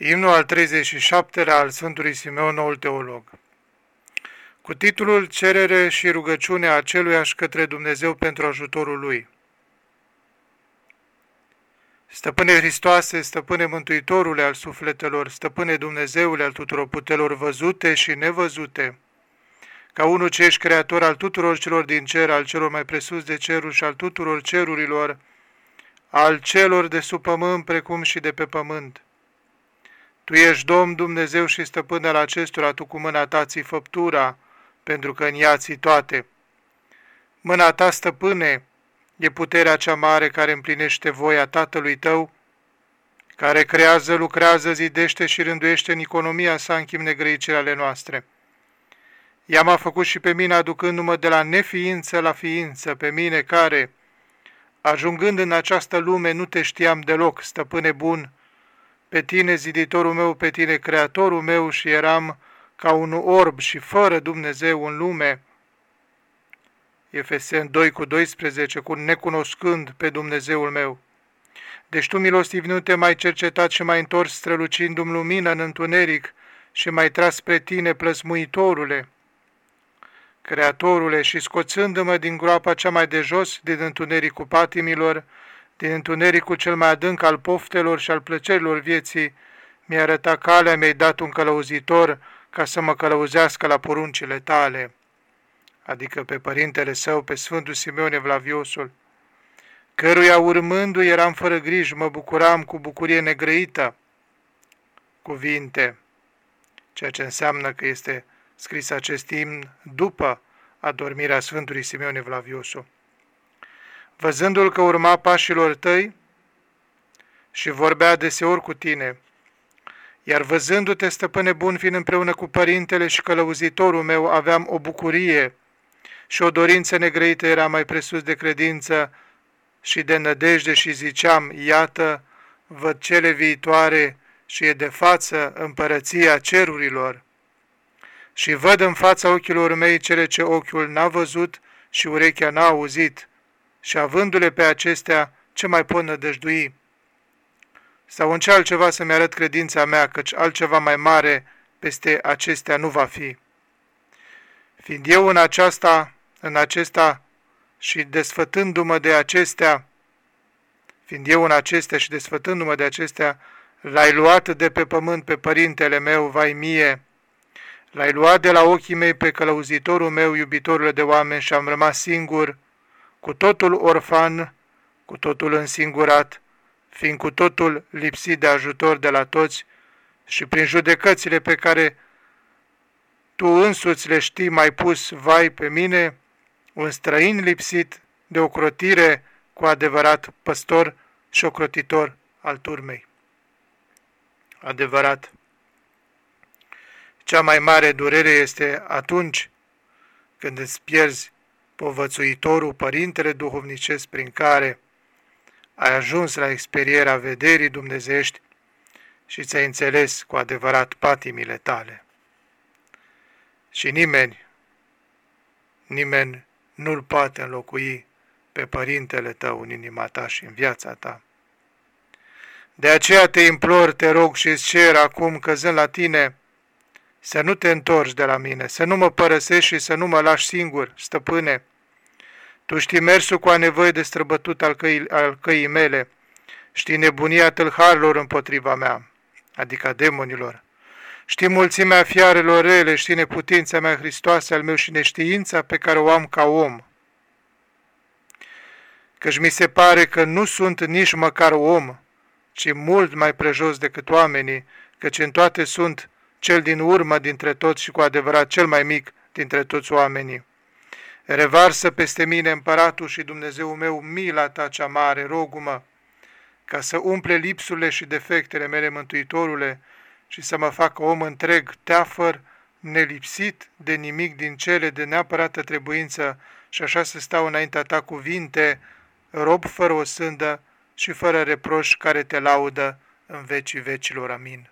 Imnul al 37-lea al Sfântului Simeon, noul teolog. Cu titlul Cerere și rugăciune a aceluiași către Dumnezeu pentru ajutorul Lui. Stăpâne Hristoase, stăpâne Mântuitorule al sufletelor, stăpâne Dumnezeule al tuturor putelor văzute și nevăzute, ca unul ce ești creator al tuturor celor din cer, al celor mai presus de ceruri și al tuturor cerurilor, al celor de sub pământ precum și de pe pământ, tu ești Domn Dumnezeu și stăpân al acestora, tu cu mâna ta ți făptura, pentru că în ea ți toate. Mâna ta, stăpâne, e puterea cea mare care împlinește voia Tatălui tău, care creează, lucrează, zidește și rânduiește în economia sa în chip negrăicile ale noastre. Ea m-a făcut și pe mine aducându-mă de la neființă la ființă, pe mine care, ajungând în această lume, nu te știam deloc, stăpâne bun, pe tine, ziditorul meu, pe tine, creatorul meu și eram ca un orb și fără Dumnezeu în lume. Efesen 2 cu 12, cu necunoscând pe Dumnezeul meu. Deci tu, milostiv, nu te mai cercetat și mai întors strălucindu-mi lumină în întuneric și mai tras spre tine, plăsmuitorule, Creatorule, și scoțându-mă din groapa cea mai de jos, din întunericul patimilor, din întunericul cel mai adânc al poftelor și al plăcerilor vieții, mi-a arătat calea, mi-ai dat un călăuzitor ca să mă călăuzească la poruncile tale, adică pe părintele său, pe Sfântul Simeon Evlaviosul, căruia urmându-i eram fără griji, mă bucuram cu bucurie negrăită, cuvinte, ceea ce înseamnă că este scris acest imn după adormirea Sfântului Simeon Evlaviosul văzându-l că urma pașilor tăi și vorbea deseori cu tine, iar văzându-te, stăpâne bun, fiind împreună cu părintele și călăuzitorul meu, aveam o bucurie și o dorință negrăită era mai presus de credință și de nădejde și ziceam, iată, văd cele viitoare și e de față împărăția cerurilor. Și văd în fața ochilor mei cele ce ochiul n-a văzut și urechea n-a auzit, și avându-le pe acestea, ce mai pot nădăjdui? Sau în ce altceva să-mi arăt credința mea, căci altceva mai mare peste acestea nu va fi. Fiind eu în aceasta, în acesta și desfătându-mă de acestea, fiind eu în acestea și desfătându-mă de acestea, l-ai luat de pe pământ pe părintele meu, vai mie, l-ai luat de la ochii mei pe călăuzitorul meu, iubitorul de oameni și am rămas singur, cu totul orfan, cu totul însingurat, fiind cu totul lipsit de ajutor de la toți și prin judecățile pe care tu însuți le știi mai pus vai pe mine, un străin lipsit de ocrotire cu adevărat păstor și ocrotitor al turmei. Adevărat. Cea mai mare durere este atunci când îți pierzi povățuitorul, părintele duhovnicesc prin care ai ajuns la experierea vederii dumnezești și ți-ai înțeles cu adevărat patimile tale. Și nimeni, nimeni nu-l poate înlocui pe părintele tău în inima ta și în viața ta. De aceea te implor, te rog și îți cer acum, căzând la tine, să nu te întorci de la mine, să nu mă părăsești și să nu mă lași singur, stăpâne. Tu știi mersul cu a nevoie de străbătut al căii, al căii mele, știi nebunia tâlharilor împotriva mea, adică demonilor. Știi mulțimea fiarelor rele, știi neputința mea Hristoase al meu și neștiința pe care o am ca om. Căci mi se pare că nu sunt nici măcar om, ci mult mai prejos decât oamenii, căci în toate sunt cel din urmă dintre toți și cu adevărat cel mai mic dintre toți oamenii. Revarsă peste mine, împăratul și Dumnezeu meu, mila ta cea mare, rogumă, ca să umple lipsurile și defectele mele, Mântuitorule, și să mă facă om întreg, teafăr, nelipsit de nimic din cele de neapărată trebuință, și așa să stau înaintea ta cuvinte, rob fără o sândă și fără reproș care te laudă în vecii vecilor. Amin.